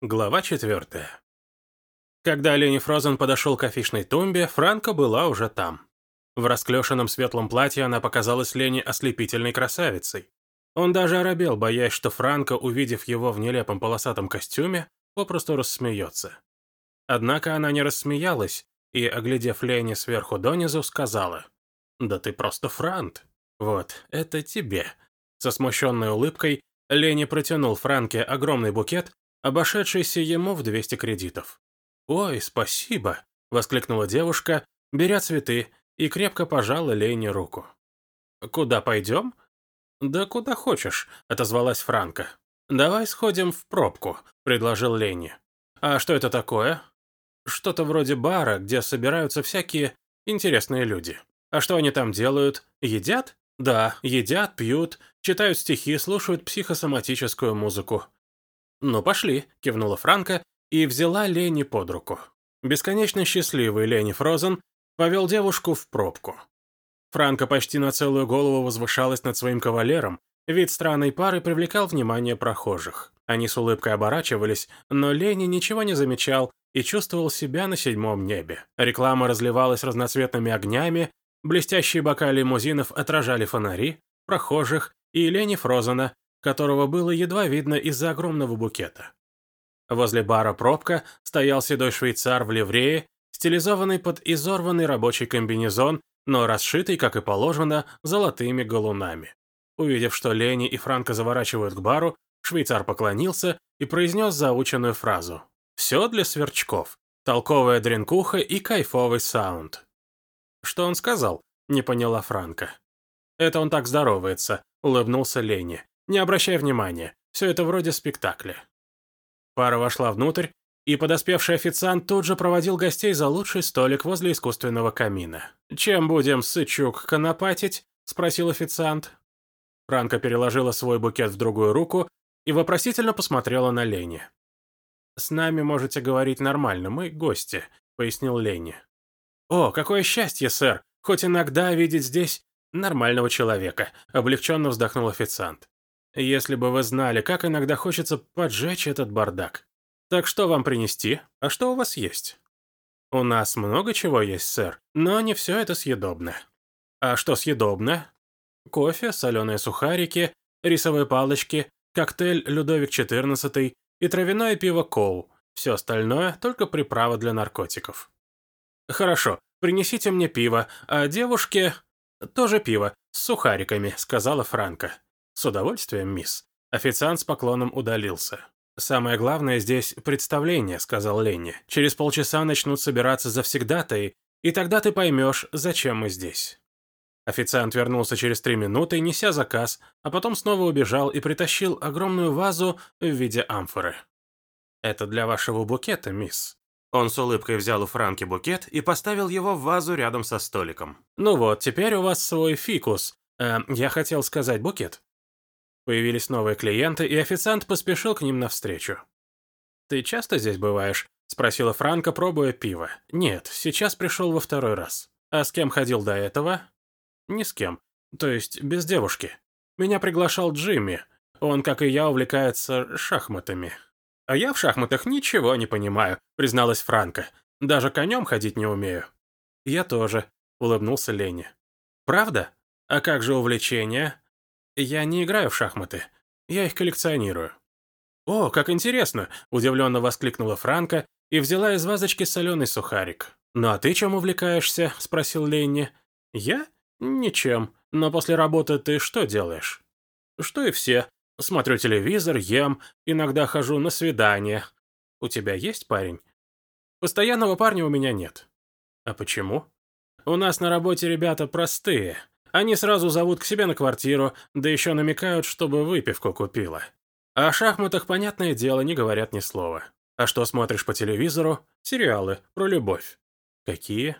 Глава четвертая. Когда Лени Фрозен подошел к афишной тумбе, Франко была уже там. В расклешенном светлом платье она показалась Лене ослепительной красавицей. Он даже оробел, боясь, что Франко, увидев его в нелепом полосатом костюме, попросту рассмеется. Однако она не рассмеялась и, оглядев Лене сверху донизу, сказала, «Да ты просто Франт. Вот, это тебе». Со смущенной улыбкой Лени протянул Франке огромный букет, обошедшийся ему в 200 кредитов. «Ой, спасибо!» — воскликнула девушка, беря цветы, и крепко пожала Лене руку. «Куда пойдем?» «Да куда хочешь», — отозвалась Франка. «Давай сходим в пробку», — предложил Ленни. «А что это такое?» «Что-то вроде бара, где собираются всякие интересные люди. А что они там делают? Едят?» «Да, едят, пьют, читают стихи, слушают психосоматическую музыку. «Ну, пошли», — кивнула Франка и взяла Лени под руку. Бесконечно счастливый Лени Фрозен повел девушку в пробку. Франка почти на целую голову возвышалась над своим кавалером, вид странной пары привлекал внимание прохожих. Они с улыбкой оборачивались, но Лени ничего не замечал и чувствовал себя на седьмом небе. Реклама разливалась разноцветными огнями, блестящие бока лимузинов отражали фонари, прохожих и Лени Фрозена, которого было едва видно из-за огромного букета. Возле бара пробка стоял седой швейцар в ливрее, стилизованный под изорванный рабочий комбинезон, но расшитый, как и положено, золотыми галунами. Увидев, что Лени и Франко заворачивают к бару, швейцар поклонился и произнес заученную фразу. «Все для сверчков. Толковая дренкуха и кайфовый саунд». «Что он сказал?» — не поняла Франко. «Это он так здоровается», — улыбнулся Лени. Не обращай внимания, все это вроде спектакля. Пара вошла внутрь, и подоспевший официант тут же проводил гостей за лучший столик возле искусственного камина. «Чем будем сычук конопатить?» – спросил официант. Франка переложила свой букет в другую руку и вопросительно посмотрела на Лени. «С нами можете говорить нормально, мы гости», — пояснил Лени. «О, какое счастье, сэр! Хоть иногда видеть здесь нормального человека», — облегченно вздохнул официант. Если бы вы знали, как иногда хочется поджечь этот бардак. Так что вам принести? А что у вас есть? У нас много чего есть, сэр, но не все это съедобно. А что съедобно? Кофе, соленые сухарики, рисовые палочки, коктейль Людовик XIV и травяное пиво Коу. Все остальное – только приправа для наркотиков. Хорошо, принесите мне пиво, а девушке тоже пиво, с сухариками, сказала Франко. «С удовольствием, мисс». Официант с поклоном удалился. «Самое главное здесь представление», — сказал Ленни. «Через полчаса начнут собираться завсегдатаи, и тогда ты поймешь, зачем мы здесь». Официант вернулся через три минуты, неся заказ, а потом снова убежал и притащил огромную вазу в виде амфоры. «Это для вашего букета, мисс». Он с улыбкой взял у Франки букет и поставил его в вазу рядом со столиком. «Ну вот, теперь у вас свой фикус. Э, я хотел сказать букет». Появились новые клиенты, и официант поспешил к ним навстречу. «Ты часто здесь бываешь?» – спросила Франка, пробуя пиво. «Нет, сейчас пришел во второй раз. А с кем ходил до этого?» «Ни с кем. То есть без девушки. Меня приглашал Джимми. Он, как и я, увлекается шахматами». «А я в шахматах ничего не понимаю», – призналась Франка. «Даже конем ходить не умею». «Я тоже», – улыбнулся Ленни. «Правда? А как же увлечение?» Я не играю в шахматы. Я их коллекционирую». «О, как интересно!» – удивленно воскликнула Франка и взяла из вазочки соленый сухарик. «Ну а ты чем увлекаешься?» – спросил Ленни. «Я? Ничем. Но после работы ты что делаешь?» «Что и все. Смотрю телевизор, ем, иногда хожу на свидания. У тебя есть парень?» «Постоянного парня у меня нет». «А почему?» «У нас на работе ребята простые. Они сразу зовут к себе на квартиру, да еще намекают, чтобы выпивку купила. А о шахматах, понятное дело, не говорят ни слова. А что смотришь по телевизору? Сериалы про любовь. Какие?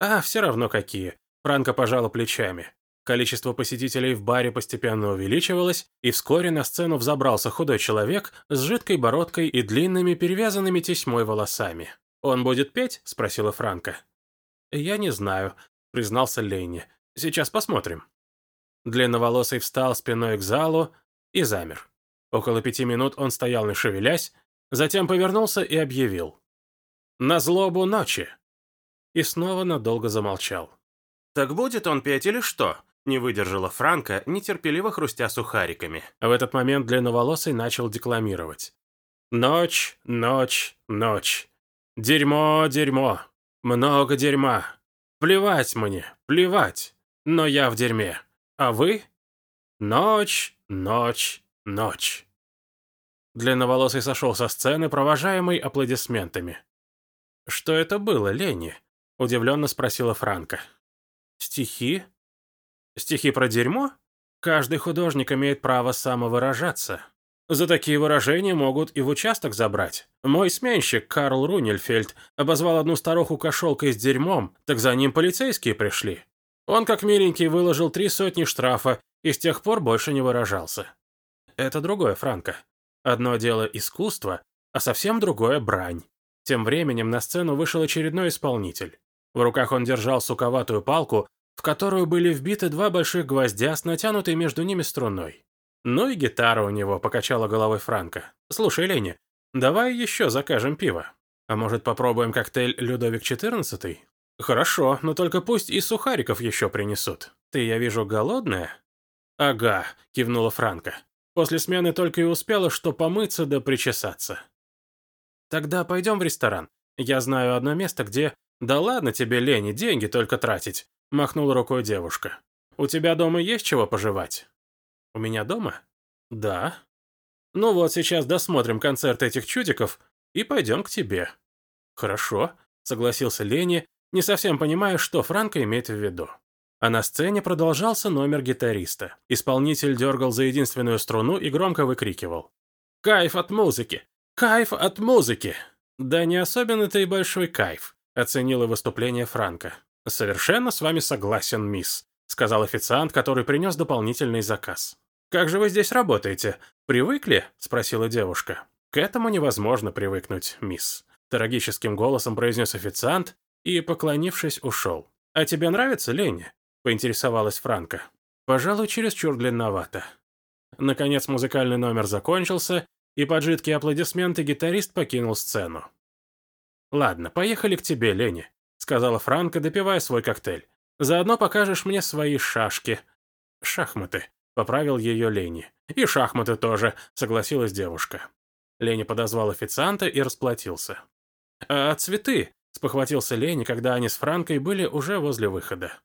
А, все равно какие. Франко пожала плечами. Количество посетителей в баре постепенно увеличивалось, и вскоре на сцену взобрался худой человек с жидкой бородкой и длинными перевязанными тесьмой волосами. «Он будет петь?» – спросила Франко. «Я не знаю», – признался Ленни. Сейчас посмотрим». Длинноволосый встал спиной к залу и замер. Около пяти минут он стоял не шевелясь, Затем повернулся и объявил. «На злобу ночи!» И снова надолго замолчал. «Так будет он петь или что?» Не выдержала Франка, нетерпеливо хрустя сухариками. В этот момент длинноволосый начал декламировать. «Ночь, ночь, ночь. Дерьмо, дерьмо. Много дерьма. Плевать мне, плевать. Но я в дерьме. А вы? Ночь, ночь, ночь». Длинноволосый сошел со сцены, провожаемый аплодисментами. «Что это было, Ленни?» – удивленно спросила Франка. «Стихи?» Стихи про дерьмо? Каждый художник имеет право самовыражаться. За такие выражения могут и в участок забрать. Мой сменщик, Карл Рунельфельд, обозвал одну старуху кошелкой с дерьмом, так за ним полицейские пришли. Он, как миленький, выложил три сотни штрафа и с тех пор больше не выражался. Это другое, Франко. Одно дело искусство, а совсем другое брань. Тем временем на сцену вышел очередной исполнитель. В руках он держал суковатую палку, в которую были вбиты два больших гвоздя с натянутой между ними струной. «Ну и гитара у него», — покачала головой Франко. «Слушай, Леня, давай еще закажем пиво. А может, попробуем коктейль «Людовик XIV»?» «Хорошо, но только пусть и сухариков еще принесут. Ты, я вижу, голодная?» «Ага», — кивнула Франко. После смены только и успела, что помыться да причесаться. «Тогда пойдем в ресторан. Я знаю одно место, где...» «Да ладно тебе, Лени, деньги только тратить. — махнула рукой девушка. «У тебя дома есть чего пожевать?» «У меня дома?» «Да». «Ну вот, сейчас досмотрим концерт этих чудиков и пойдем к тебе». «Хорошо», — согласился Лени, не совсем понимая, что Франко имеет в виду. А на сцене продолжался номер гитариста. Исполнитель дергал за единственную струну и громко выкрикивал. «Кайф от музыки! Кайф от музыки!» «Да не особенно-то и большой кайф», — оценила выступление Франка. «Совершенно с вами согласен, мисс», — сказал официант, который принес дополнительный заказ. «Как же вы здесь работаете? Привыкли?» — спросила девушка. «К этому невозможно привыкнуть, мисс», — трагическим голосом произнес официант и, поклонившись, ушел. «А тебе нравится, Леня?» — поинтересовалась Франка. «Пожалуй, чересчур длинновато». Наконец музыкальный номер закончился, и под жидкие аплодисменты гитарист покинул сцену. «Ладно, поехали к тебе, Леня сказала Франко, допивая свой коктейль. «Заодно покажешь мне свои шашки». «Шахматы», — поправил ее Лени. «И шахматы тоже», — согласилась девушка. Лени подозвал официанта и расплатился. «А цветы?» — спохватился Лени, когда они с Франкой были уже возле выхода.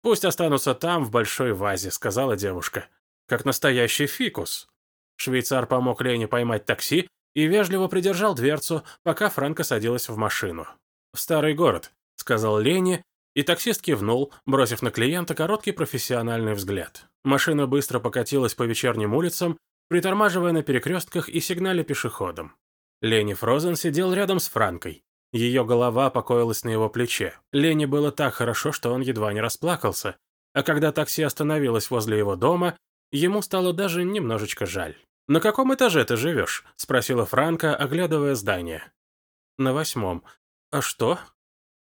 «Пусть останутся там, в большой вазе», — сказала девушка. «Как настоящий фикус». Швейцар помог Лене поймать такси и вежливо придержал дверцу, пока Франка садилась в машину. «В старый город», — сказал Лене, и таксист кивнул, бросив на клиента короткий профессиональный взгляд. Машина быстро покатилась по вечерним улицам, притормаживая на перекрестках и сигнале пешеходам. Лени Фрозен сидел рядом с Франкой. Ее голова покоилась на его плече. Лене было так хорошо, что он едва не расплакался, а когда такси остановилось возле его дома, ему стало даже немножечко жаль. «На каком этаже ты живешь?» – спросила Франка, оглядывая здание. «На восьмом. А что?»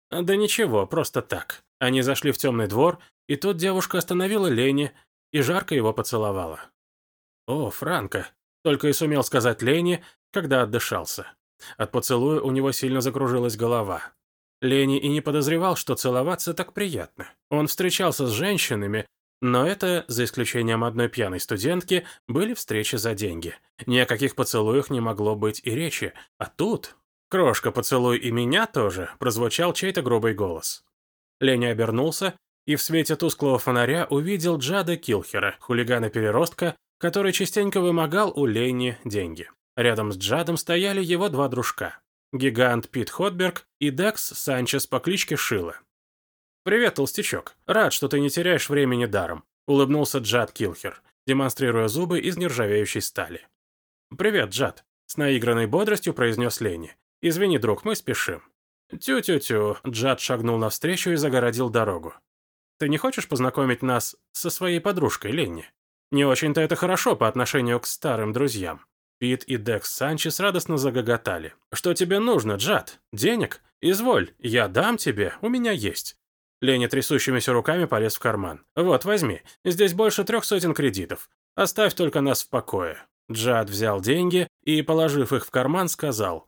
Да ничего, просто так. Они зашли в темный двор, и тут девушка остановила Лени и жарко его поцеловала. «О, Франко!» — только и сумел сказать Лени, когда отдышался. От поцелуя у него сильно закружилась голова. Лени и не подозревал, что целоваться так приятно. Он встречался с женщинами, но это, за исключением одной пьяной студентки, были встречи за деньги. Ни о каких поцелуях не могло быть и речи. А тут... «Крошка, поцелуй и меня тоже», — прозвучал чей-то грубый голос. Леня обернулся и в свете тусклого фонаря увидел Джада Килхера, хулигана-переростка, который частенько вымогал у Лени деньги. Рядом с Джадом стояли его два дружка — гигант Пит Ходберг и Декс Санчес по кличке Шила. «Привет, толстячок. Рад, что ты не теряешь времени даром», — улыбнулся Джад Килхер, демонстрируя зубы из нержавеющей стали. «Привет, Джад», — с наигранной бодростью произнес Ленни. «Извини, друг, мы спешим». «Тю-тю-тю», Джад шагнул навстречу и загородил дорогу. «Ты не хочешь познакомить нас со своей подружкой, Ленни? Не очень-то это хорошо по отношению к старым друзьям». Пит и Декс Санчес радостно загоготали. «Что тебе нужно, Джад? Денег? Изволь, я дам тебе, у меня есть». Ленни трясущимися руками полез в карман. «Вот, возьми, здесь больше трех сотен кредитов. Оставь только нас в покое». Джад взял деньги и, положив их в карман, сказал,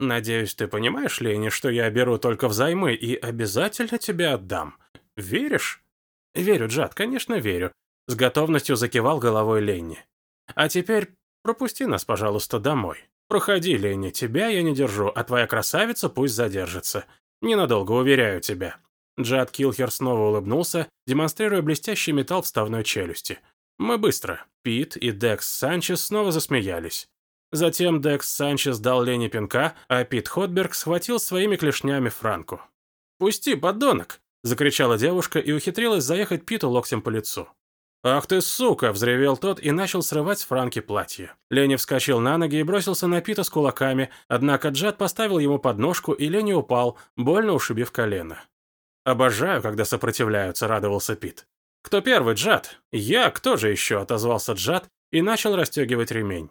«Надеюсь, ты понимаешь, Лени, что я беру только взаймы и обязательно тебе отдам. Веришь?» «Верю, Джад, конечно, верю», — с готовностью закивал головой Ленни. «А теперь пропусти нас, пожалуйста, домой. Проходи, Ленни, тебя я не держу, а твоя красавица пусть задержится. Ненадолго, уверяю тебя». Джад Килхер снова улыбнулся, демонстрируя блестящий металл вставной челюсти. Мы быстро. Пит и Декс Санчес снова засмеялись. Затем Декс Санчес дал Лене пинка, а Пит Ходберг схватил своими клешнями Франку. «Пусти, подонок!» – закричала девушка и ухитрилась заехать Питу локтем по лицу. «Ах ты, сука!» – взревел тот и начал срывать с Франки платье. Ленни вскочил на ноги и бросился на Пита с кулаками, однако Джад поставил ему подножку, и Ленни упал, больно ушибив колено. «Обожаю, когда сопротивляются», – радовался Пит. «Кто первый, Джад?» «Я, кто же еще?» – отозвался Джад и начал расстегивать ремень.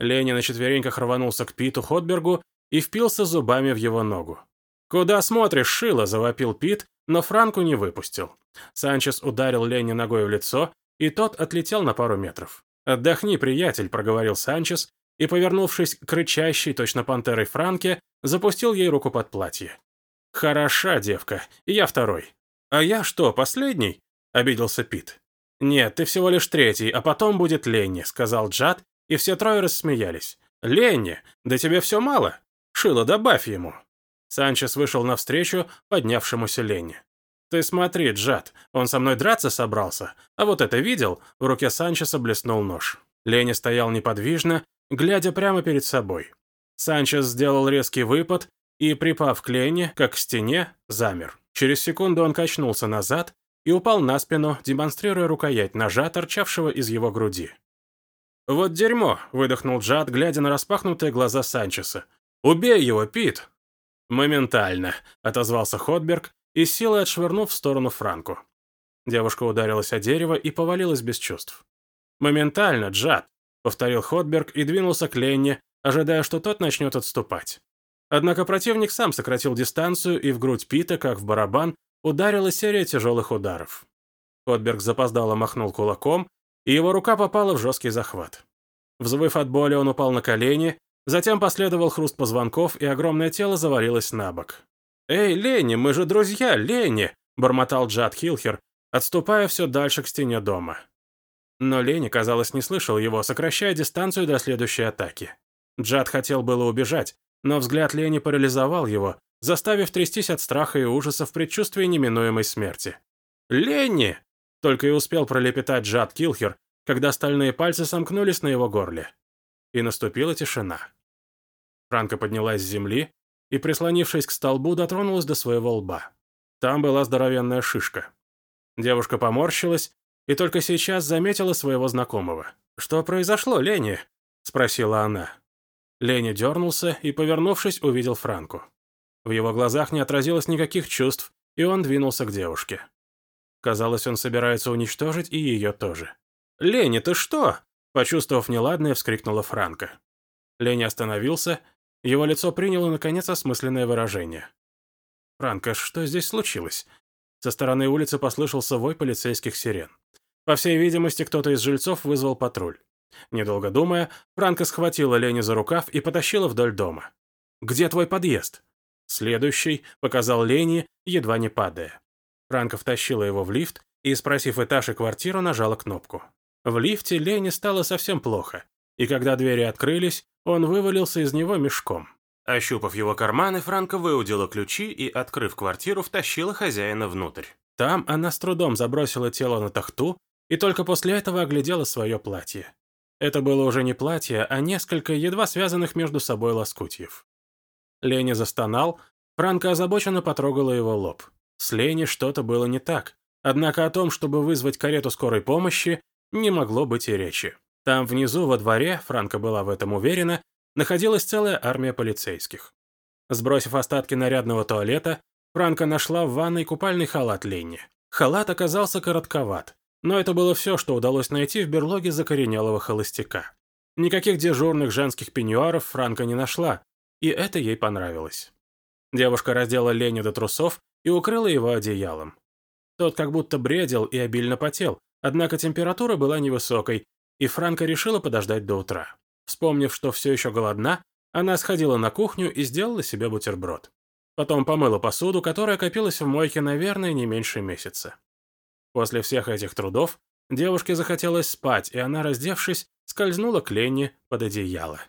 Леня на четвереньках рванулся к Питу Ходбергу и впился зубами в его ногу. «Куда смотришь, шило?» – завопил Пит, но Франку не выпустил. Санчес ударил Лене ногой в лицо, и тот отлетел на пару метров. «Отдохни, приятель», – проговорил Санчес, и, повернувшись к рычащей, точно пантерой Франке, запустил ей руку под платье. «Хороша девка, я второй». «А я что, последний?» – обиделся Пит. «Нет, ты всего лишь третий, а потом будет Ленни», – сказал Джад, и все трое рассмеялись. «Ленни, да тебе все мало? Шило, добавь ему». Санчес вышел навстречу поднявшемуся Ленни. «Ты смотри, Джад, он со мной драться собрался, а вот это видел?» В руке Санчеса блеснул нож. Ленни стоял неподвижно, глядя прямо перед собой. Санчес сделал резкий выпад и, припав к Ленни, как к стене, замер. Через секунду он качнулся назад и упал на спину, демонстрируя рукоять ножа, торчавшего из его груди. «Вот дерьмо!» – выдохнул Джад, глядя на распахнутые глаза Санчеса. «Убей его, Пит!» «Моментально!» – отозвался Ходберг и силой отшвырнув в сторону Франку. Девушка ударилась о дерево и повалилась без чувств. «Моментально, Джад!» – повторил Ходберг и двинулся к Ленне, ожидая, что тот начнет отступать. Однако противник сам сократил дистанцию, и в грудь Пита, как в барабан, ударила серия тяжелых ударов. Ходберг запоздало махнул кулаком, и его рука попала в жесткий захват. Взвыв от боли, он упал на колени, затем последовал хруст позвонков, и огромное тело завалилось на бок. «Эй, Ленни, мы же друзья, Ленни!» – бормотал Джад Хилхер, отступая все дальше к стене дома. Но Ленни, казалось, не слышал его, сокращая дистанцию до следующей атаки. Джад хотел было убежать, но взгляд Лени парализовал его, заставив трястись от страха и ужаса в предчувствии неминуемой смерти. «Ленни!» — только и успел пролепетать Джад Килхер, когда стальные пальцы сомкнулись на его горле. И наступила тишина. Франка поднялась с земли и, прислонившись к столбу, дотронулась до своего лба. Там была здоровенная шишка. Девушка поморщилась и только сейчас заметила своего знакомого. «Что произошло, Ленни?» — спросила она. Ленни дернулся и, повернувшись, увидел Франку. В его глазах не отразилось никаких чувств, и он двинулся к девушке. Казалось, он собирается уничтожить и ее тоже. «Ленни, ты что?» Почувствовав неладное, вскрикнула Франка. Ленни остановился, его лицо приняло, наконец, осмысленное выражение. «Франка, что здесь случилось?» Со стороны улицы послышался вой полицейских сирен. По всей видимости, кто-то из жильцов вызвал патруль. Недолго думая, Франко схватила Лени за рукав и потащила вдоль дома. «Где твой подъезд?» Следующий показал Лени, едва не падая. Франко втащила его в лифт и, спросив этаж и квартиру, нажала кнопку. В лифте Лене стало совсем плохо, и когда двери открылись, он вывалился из него мешком. Ощупав его карманы, Франко выудила ключи и, открыв квартиру, втащила хозяина внутрь. Там она с трудом забросила тело на тахту и только после этого оглядела свое платье. Это было уже не платье, а несколько едва связанных между собой лоскутьев. Лени застонал, Франко озабоченно потрогала его лоб. С Лени что-то было не так, однако о том, чтобы вызвать карету скорой помощи, не могло быть и речи. Там внизу, во дворе, Франко была в этом уверена, находилась целая армия полицейских. Сбросив остатки нарядного туалета, Франко нашла в ванной купальный халат Ленни. Халат оказался коротковат, но это было все, что удалось найти в берлоге закоренелого холостяка. Никаких дежурных женских пеньюаров Франка не нашла, и это ей понравилось. Девушка раздела Леню до трусов и укрыла его одеялом. Тот как будто бредил и обильно потел, однако температура была невысокой, и Франка решила подождать до утра. Вспомнив, что все еще голодна, она сходила на кухню и сделала себе бутерброд. Потом помыла посуду, которая копилась в мойке, наверное, не меньше месяца. После всех этих трудов девушке захотелось спать, и она, раздевшись, скользнула к Ленни под одеяло.